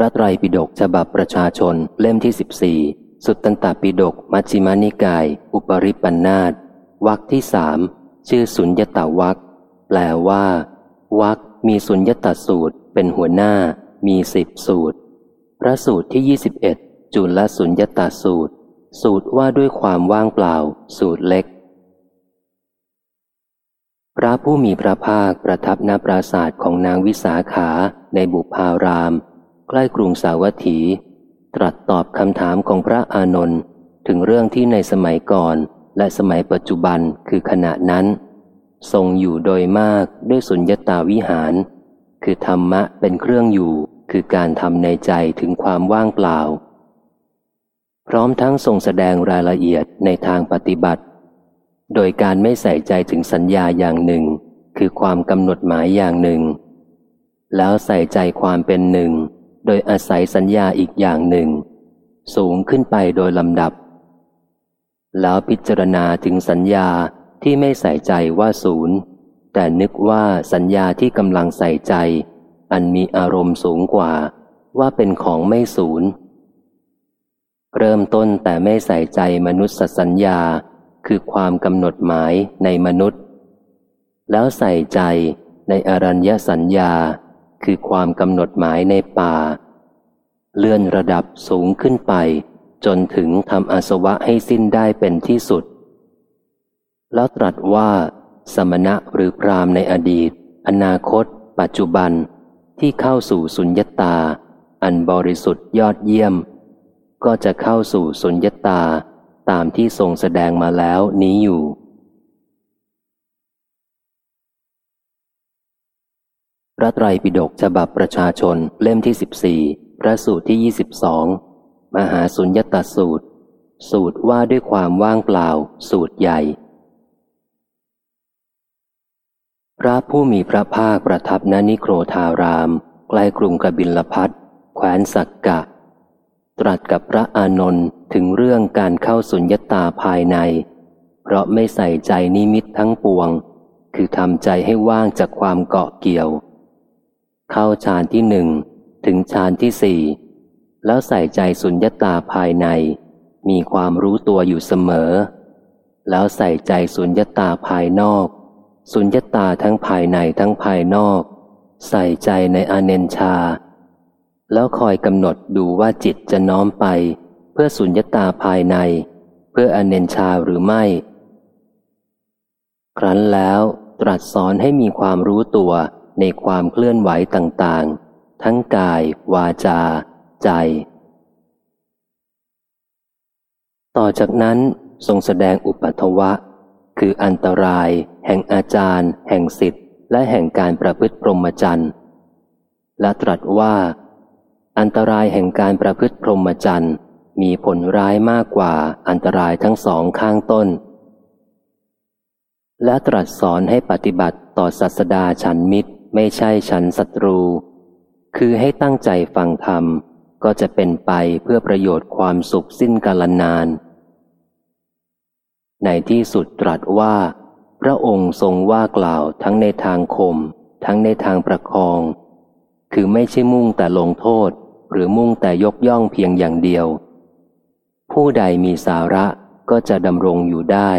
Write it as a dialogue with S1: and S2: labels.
S1: พระไตรปิฎกฉบับประชาชนเล่มที่สิบสี่สุตตันตปิฎกมัชฌิมานิกาย อุปริปันธาตวักที่สามชื่อสุญญตาวักแปลว่า วักมีสุญญตสูตร เป็นหัวหน้า มีสิบสูตร พระสูตรที่ยี่สิบเอ็ดจุลสุญญตสูตร สูตรว่าด้วยความว่างเปล่า สูตรเล็ก พระผู้มีพระภาคประทับณปราศาสตร์ของนางวิสาขาในบุพาราม ใกล้กรุงสาวัตถี ตรัสตอบคำถามของพระอานนท์ถึงเรื่องที่ในสมัยก่อนและสมัยปัจจุบันคือขณะนั้น ทรงอยู่โดยมากด้วยสุญญตาวิหาร คือธรรมะเป็นเครื่องอยู่ คือการทำในใจถึงความว่างเปล่า พร้อมทั้งทรงแสดงรายละเอียดในทางปฏิบัติ โดยการไม่ใส่ใจถึงสัญญาอย่างหนึ่ง คือความกำหนดหมายอย่างหนึ่ง แล้วใส่ใจความเป็นหนึ่ง โดยอาศัยสัญญาอีกอย่างหนึ่ง สูงขึ้นไปโดยลำดับ แล้วพิจารณาถึงสัญญาที่ไม่ใส่ใจว่าศูนย์ แต่นึกว่าสัญญาที่กำลังใส่ใจ อันมีอารมณ์สูงกว่าว่าเป็นของไม่สูญเริ่มต้นแต่ไม่ใส่ใจมนุษย์สัญญาคือความกำหนดหมายในมนุษย์ แล้วใส่ใจในอรัญญสัญญาคือความกำหนดหมายในป่า เลื่อนระดับสูงขึ้นไป จนถึงทำอาสวะให้สิ้นได้เป็นที่สุด แล้วตรัสว่า สมณะหรือพรามในอดีต อนาคต ปัจจุบันที่เข้าสู่สุญญตา อันบริสุทธิ์ยอดเยี่ยม ก็จะเข้าสู่สุญญตาตามที่ทรงแสดงมาแล้วนี้อยู่พระไตรปิฎกฉบับประชาชนเล่มที่สิบสี่ พระสูตรที่ยี่สิบสองมหาสุญญตาสูตร สูตรว่าด้วยความว่างเปล่า สูตรใหญ่ พระผู้มีพระภาคประทับณนิโครธาราม ใกล้กรุงกบิลพัทแคว้นสักกะ ตรัสกับพระอานนท์ถึงเรื่องการเข้าสุญญตาภายใน เพราะไม่ใส่ใจนิมิตทั้งปวง คือทำใจให้ว่างจากความเกาะเกี่ยว เข้าฌานที่หนึ่ง ถึงฌานที่สี่แล้วใส่ใจสุญญตาภายใน มีความรู้ตัวอยู่เสมอ แล้วใส่ใจสุญญตาภายนอก สุญญตาทั้งภายในทั้งภายนอก ใส่ใจในอเนนชา แล้วคอยกำหนดดูว่าจิตจะน้อมไป เพื่อสุญญตาภายใน เพื่ออเนนชาหรือไม่ ครั้นแล้วตรัสสอนให้มีความรู้ตัวในความเคลื่อนไหวต่างๆ ทั้งกาย วาจา ใจ ต่อจากนั้นทรงแสดงอุปัทวะ คืออันตราย แห่งอาจารย์ แห่งสิทธิ์ และแห่งการประพฤติพรหมจรรย์ และตรัสว่า อันตรายแห่งการประพฤติพรหมจรรย์มีผลร้ายมากกว่าอันตรายทั้งสองข้างต้น และตรัสสอนให้ปฏิบัติต่อศาสดาฉันมิตรไม่ใช่ฉันศัตรู คือให้ตั้งใจฟังธรรม ก็จะเป็นไปเพื่อประโยชน์ความสุขสิ้นกาลนาน ในที่สุดตรัสว่า พระองค์ทรงว่ากล่าวทั้งในทางคม ทั้งในทางประคอง คือไม่ใช่มุ่งแต่ลงโทษ หรือมุ่งแต่ยกย่องเพียงอย่างเดียว ผู้ใดมีสาระก็จะดำรงอยู่ได้